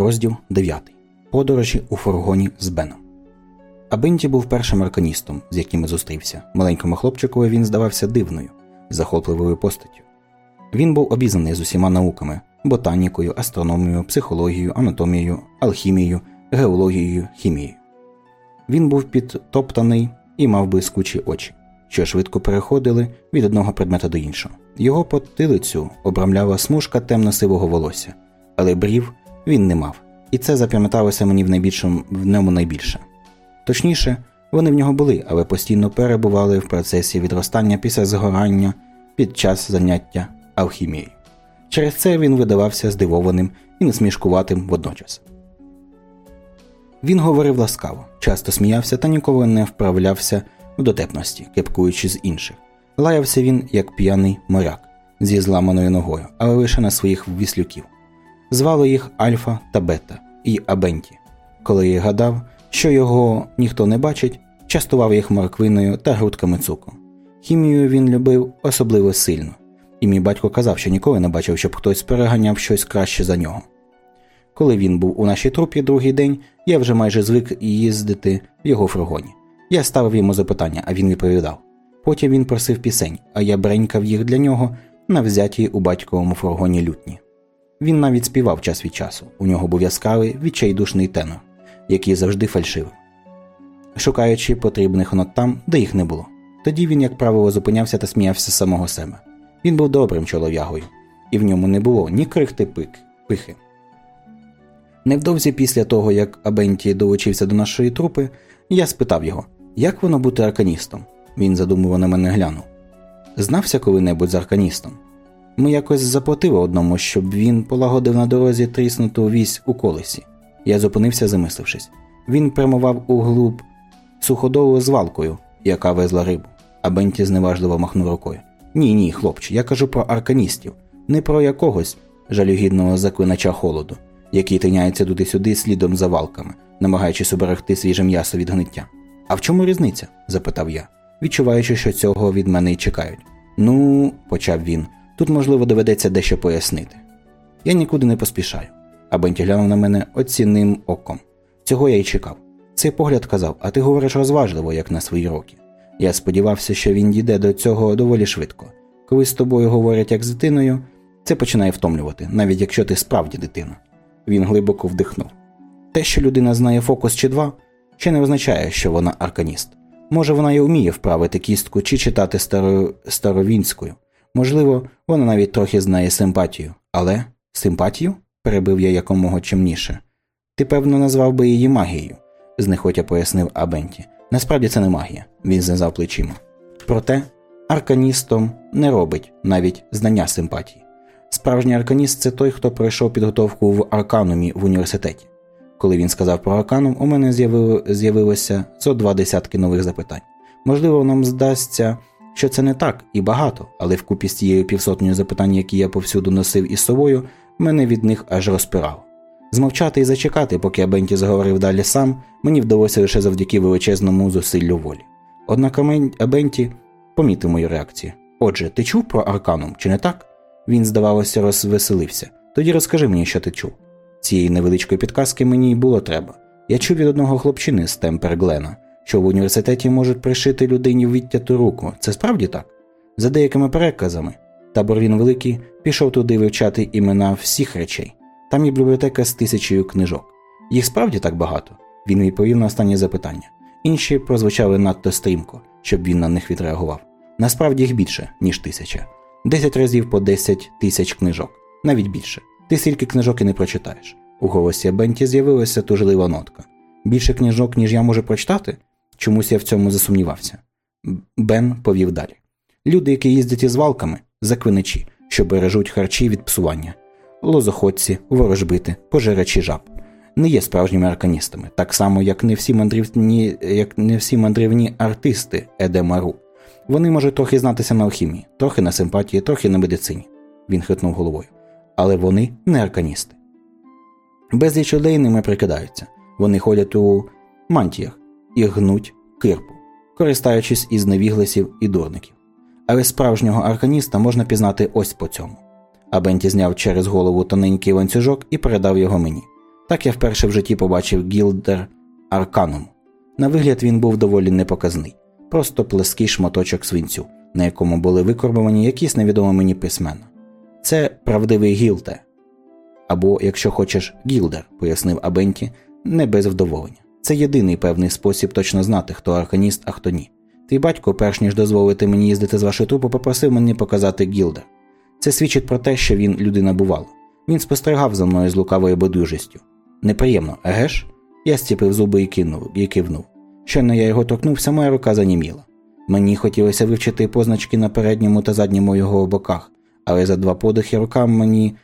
Розділ 9. Подорожі у фургоні з Беном. Абенті був першим арканістом, з яким зустрівся. Маленькому хлопчикові він здавався дивною, захопливою постаттю. Він був обізнаний з усіма науками ботанікою, астрономією, психологією, анатомією, алхімією, геологією, хімією. Він був підтоптаний і мав блискучі очі, що швидко переходили від одного предмета до іншого. Його потилицю обрамляла смужка темно-сивого волосся, але брів він не мав, і це запам'яталося мені в найбільшому в ньому найбільше. Точніше, вони в нього були, але постійно перебували в процесі відростання після згорання під час заняття алхімією. Через це він видавався здивованим і насмішкуватим водночас. Він говорив ласкаво, часто сміявся та ніколи не вправлявся в дотепності, кепкуючи з інших. Лаявся він, як п'яний моряк зі зламаною ногою, але лише на своїх віслюків. Звали їх Альфа та Бета і Абенті. Коли я гадав, що його ніхто не бачить, частував їх морквиною та грудками цукру. Хімію він любив особливо сильно, і мій батько казав, що ніколи не бачив, щоб хтось переганяв щось краще за нього. Коли він був у нашій трупі другий день, я вже майже звик їздити в його фургоні. Я ставив йому запитання, а він відповідав. Потім він просив пісень, а я бренькав їх для нього на взятій у батьковому фургоні лютні. Він навіть співав час від часу. У нього був яскравий, відчайдушний тенор, який завжди фальшивив, шукаючи потрібних нот там, де їх не було. Тоді він, як правило, зупинявся та сміявся самого себе. Він був добрим чолов'ягою, і в ньому не було ні крихти пик, пихи. Невдовзі після того, як Абенті долучився до нашої трупи, я спитав його, як воно бути арканістом. Він задумувано на мене глянув. Знався коли-небудь з арканістом. Ми якось заплатили одному, щоб він полагодив на дорозі тріснуту вісь у колесі. Я зупинився, замислившись. Він прямував у глуб суходолу з валкою, яка везла рибу, а Бенті зневажливо махнув рукою. Ні, ні, хлопче, я кажу про арканістів, не про якогось жалюгідного заклинача холоду, який тиняється туди-сюди слідом за валками, намагаючись уберегти свіже м'ясо від гниття. А в чому різниця? запитав я, відчуваючи, що цього від мене й чекають. Ну, почав він, тут, можливо, доведеться дещо пояснити. Я нікуди не поспішаю, а Бенті глянув на мене оцінним оком. Цього я й чекав. Цей погляд казав, а ти говориш розважливо, як на свої роки. Я сподівався, що він дійде до цього доволі швидко. Коли з тобою говорять як з дитиною, це починає втомлювати, навіть якщо ти справді дитина. Він глибоко вдихнув. Те, що людина знає фокус чи два, ще не означає, що вона арканіст. Може, вона й вміє вправити кістку чи читати старо... старовінською. Можливо, вона навіть трохи знає симпатію. Але симпатію? перебив я якомога чимніше. Ти, певно, назвав би її магією, знехотя пояснив Абенті. Насправді це не магія, він знизав плечима. Проте арканістом не робить навіть знання симпатії. Справжній арканіст це той, хто пройшов підготовку в арканумі в університеті. Коли він сказав про арканум, у мене з'явилося зо два десятки нових запитань. Можливо, нам здасться, що це не так і багато, але вкупі з тією півсотнею запитань, які я повсюду носив із собою, мене від них аж розпирало. Змовчати і зачекати, поки Абенті заговорив далі сам, мені вдалося лише завдяки величезному зусиллю волі. Однак Абенті помітив мою реакцію. Отже, ти чув про Арканум, чи не так? Він, здавалося, розвеселився. Тоді розкажи мені, що ти чув. Цієї невеличкої підказки мені й було треба. Я чув від одного хлопчини з Темпер Глена, що в університеті можуть пришити людині відтяту руку. Це справді так? За деякими переказами, табор він великий пішов туди вивчати імена всіх речей. Там є бібліотека з тисячею книжок. Їх справді так багато. Він відповів на останнє запитання. Інші прозвучали надто стрімко, щоб він на них відреагував. Насправді їх більше, ніж тисяча. Десять разів по десять тисяч книжок, навіть більше. Ти стільки книжок і не прочитаєш. У голосі Бенті з'явилася тужлива нотка. Більше книжок, ніж я можу прочитати? Чомусь я в цьому засумнівався. Бен повів далі. Люди, які їздять із валками, заклиничі, що бережуть харчі від псування, лозоходці, ворожбити, пожирачі жаб. Не є справжніми арканістами, так само, як не всі мандрівні, як не всі мандрівні артисти Едемару. Вони можуть трохи знатися на алхімії, трохи на симпатії, трохи на медицині. Він хитнув головою. Але вони не арканісти. Безліч людей ними прикидаються. Вони ходять у мантіях і гнуть кирпу, користаючись із невігласів і дурників. Але справжнього арканіста можна пізнати ось по цьому. А Бенті зняв через голову тоненький ланцюжок і передав його мені. Так я вперше в житті побачив Гілдер Арканум. На вигляд він був доволі непоказний, просто плеский шматочок свинцю, на якому були викорбовані якісь невідомі мені письмена. Це правдивий гілте. Або, якщо хочеш, гілдер, пояснив Абенті, не без вдоволення. Це єдиний певний спосіб точно знати, хто арканіст, а хто ні. Твій батько, перш ніж дозволити мені їздити з вашої трупи, попросив мені показати гілдер. Це свідчить про те, що він людина бувала. Він спостерігав за мною з лукавою бодужістю. Неприємно, еге ж? Я стіпив зуби і кинув, і кивнув. Щойно я його торкнувся, моя рука заніміла. Мені хотілося вивчити позначки на передньому та задньому його боках, але за два подихи рука мені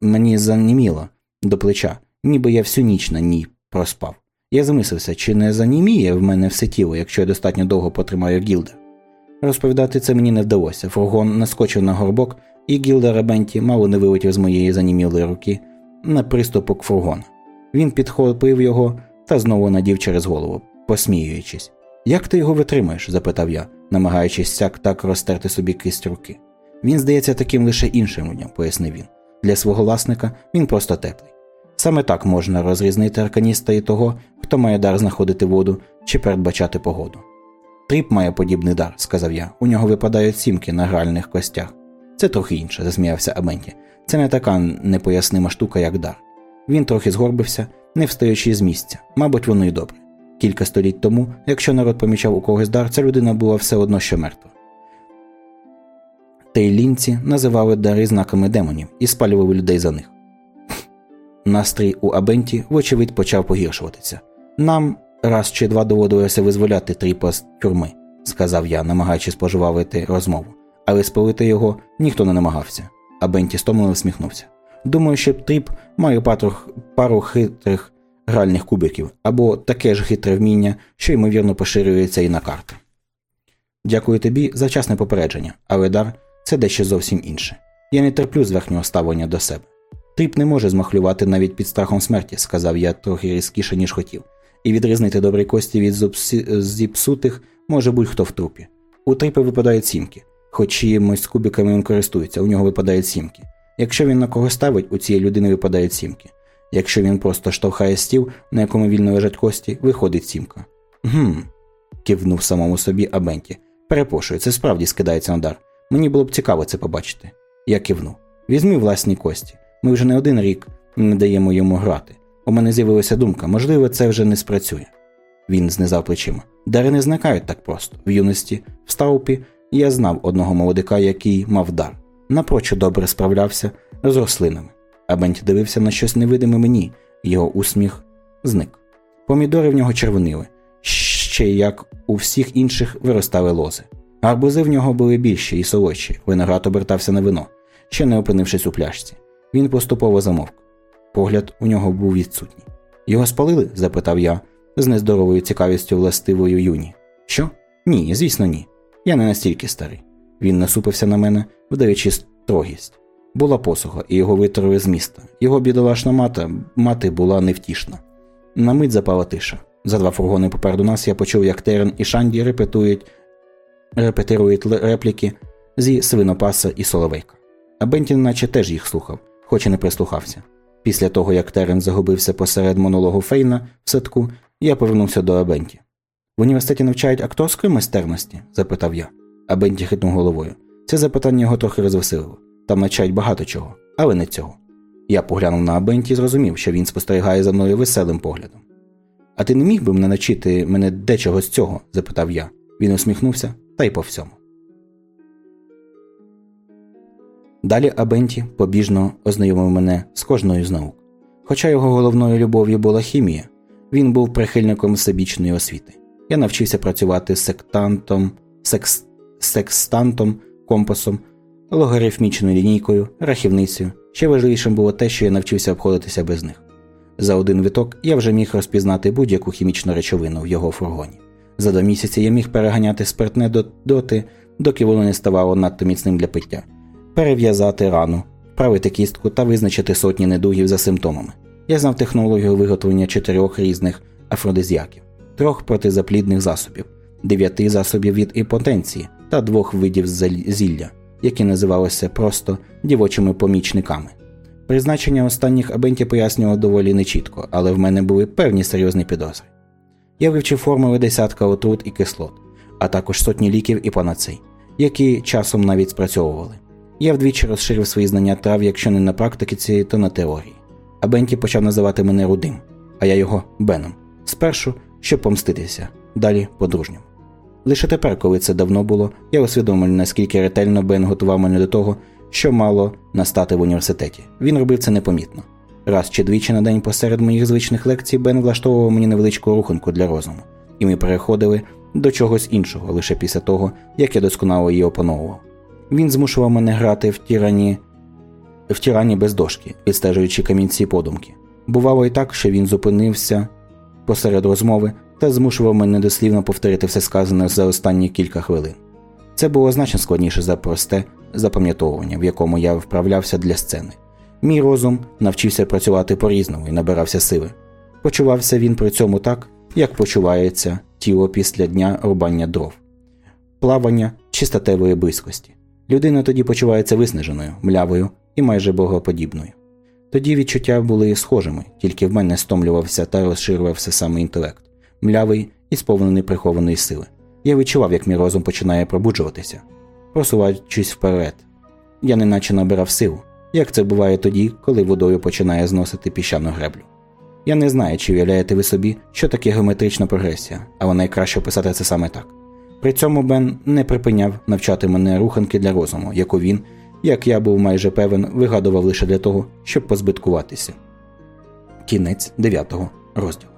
мені заніміла до плеча, ніби я всю ніч на ній проспав. Я замислився, чи не заніміє в мене все тіло, якщо я достатньо довго потримаю гілдер. Розповідати це мені не вдалося. Фургон наскочив на горбок, і гілдер Ребенті мало не вилетів з моєї занімілої руки на приступок фургона. Він підхопив його та знову надів через голову, посміюючись. Як ти його витримаєш? запитав я, намагаючись сяк так розтерти собі кисть руки. Він здається таким лише іншим людям, пояснив він. Для свого власника він просто теплий. Саме так можна розрізнити арканіста і того, хто має дар знаходити воду чи передбачати погоду. Тріп має подібний дар, сказав я. У нього випадають сімки на гральних костях. Це трохи інше, засміявся Аменті. Це не така непояснима штука, як дар. Він трохи згорбився, не встаючи з місця. Мабуть, воно й добре. Кілька століть тому, якщо народ помічав у когось дар, ця людина була все одно що мертва. Тейлінці називали дари знаками демонів і спалювали людей за них. Настрій у Абенті, вочевидь, почав погіршуватися. Нам раз чи два доводилося визволяти тріпа з тюрми, сказав я, намагаючись поживавити розмову, але спалити його ніхто не намагався. Абенті стомлено всміхнувся. Думаю, що тріп має пару хитрих гральних кубиків або таке ж хитре вміння, що ймовірно поширюється і на карти. Дякую тобі за вчасне попередження, але дар це дещо зовсім інше. Я не терплю зверхнього ставлення до себе. Тріп не може змахлювати навіть під страхом смерті, сказав я трохи різкіше, ніж хотів, і відрізнити добрі кості від зіпсутих може будь-хто в трупі. У трипи випадають сімки, хоч чиїмось кубиками він користується, у нього випадають сімки. Якщо він на кого ставить, у цієї людини випадають сімки. Якщо він просто штовхає стіл, на якому вільно лежать кості, виходить сімка. Гм. кивнув самому собі Абенті. Перепрошую, це справді скидається на дар. Мені було б цікаво це побачити. Я кивнув. Візьми власні кості. Ми вже не один рік не даємо йому грати. У мене з'явилася думка, можливо, це вже не спрацює. Він знизав плечима. Дари не зникають так просто. В юності, в стаупі, я знав одного молодика, який мав дар. Напрочуд добре справлявся з рослинами. А Бенті дивився на щось невидиме мені, його усміх зник. Помідори в нього червонили, ще як у всіх інших виростали лози. Арбузи в нього були більші і солодші, виноград обертався на вино, ще не опинившись у пляшці. Він поступово замовк. Погляд у нього був відсутній. Його спалили? запитав я, з нездоровою цікавістю властивою юні. Що? Ні, звісно, ні. Я не настільки старий. Він насупився на мене, вдаючи строгість. Була посуха, і його витерли з міста. Його бідолашна мати, мати була невтішна. На мить запала тиша. За два фургони попереду нас я почув, як Терен і Шанді репетують репетирують репліки зі свинопаса і Соловейка. А Бентін наче теж їх слухав, хоч і не прислухався. Після того, як Терен загубився посеред монологу Фейна в садку, я повернувся до Абенті. В університеті навчають акторської майстерності? запитав я. Абенті хитнув головою. Це запитання його трохи розвеселило. Там навчають багато чого, але не цього. Я поглянув на Абенті і зрозумів, що він спостерігає за мною веселим поглядом. А ти не міг би навчити мене дечого з цього? запитав я. Він усміхнувся та й по всьому. Далі Абенті побіжно ознайомив мене з кожною з наук. Хоча його головною любов'ю була хімія, він був прихильником всебічної освіти. Я навчився працювати сектантом, секс, секстантом, компасом, логарифмічною лінійкою, рахівницею. Ще важливішим було те, що я навчився обходитися без них. За один виток я вже міг розпізнати будь-яку хімічну речовину в його фургоні. За два місяці я міг переганяти спиртне доти, доки воно не ставало надто міцним для пиття, перев'язати рану, вправити кістку та визначити сотні недугів за симптомами. Я знав технологію виготовлення чотирьох різних афродизіаків, трьох протизаплідних засобів, дев'яти засобів від імпотенції та двох видів зілля, які називалися просто дівочими помічниками. Призначення останніх абентів пояснював доволі нечітко, але в мене були певні серйозні підозри. Я вивчив формули десятка отрут і кислот, а також сотні ліків і панацей, які часом навіть спрацьовували. Я вдвічі розширив свої знання трав, якщо не на практиці, то на теорії. Абенті почав називати мене рудим, а я його Беном. Спершу, щоб помститися, далі по-дружньому. Лише тепер, коли це давно було, я усвідомив, наскільки ретельно Бен готував мене до того, що мало настати в університеті. Він робив це непомітно. Раз чи двічі на день посеред моїх звичних лекцій Бен влаштовував мені невеличку руханку для розуму, і ми переходили до чогось іншого лише після того, як я досконало її опановував. Він змушував мене грати в тірані в тірані без дошки, відстежуючи камінці подумки. Бувало і так, що він зупинився посеред розмови та змушував мене дослівно повторити все сказане за останні кілька хвилин. Це було значно складніше за просте запам'ятовування, в якому я вправлявся для сцени. Мій розум навчився працювати по-різному і набирався сили. Почувався він при цьому так, як почувається тіло після дня рубання дров, плавання чи статевої близькості. Людина тоді почувається виснаженою, млявою і майже богоподібною. Тоді відчуття були схожими, тільки в мене стомлювався та розширювався саме інтелект, млявий і сповнений прихованої сили. Я відчував, як мій розум починає пробуджуватися, просуваючись вперед. Я неначе набирав силу, як це буває тоді, коли водою починає зносити піщану греблю. Я не знаю, чи уявляєте ви собі, що таке геометрична прогресія, але найкраще описати це саме так. При цьому Бен не припиняв навчати мене руханки для розуму, яку він, як я був майже певен, вигадував лише для того, щоб позбиткуватися. Кінець 9 розділу.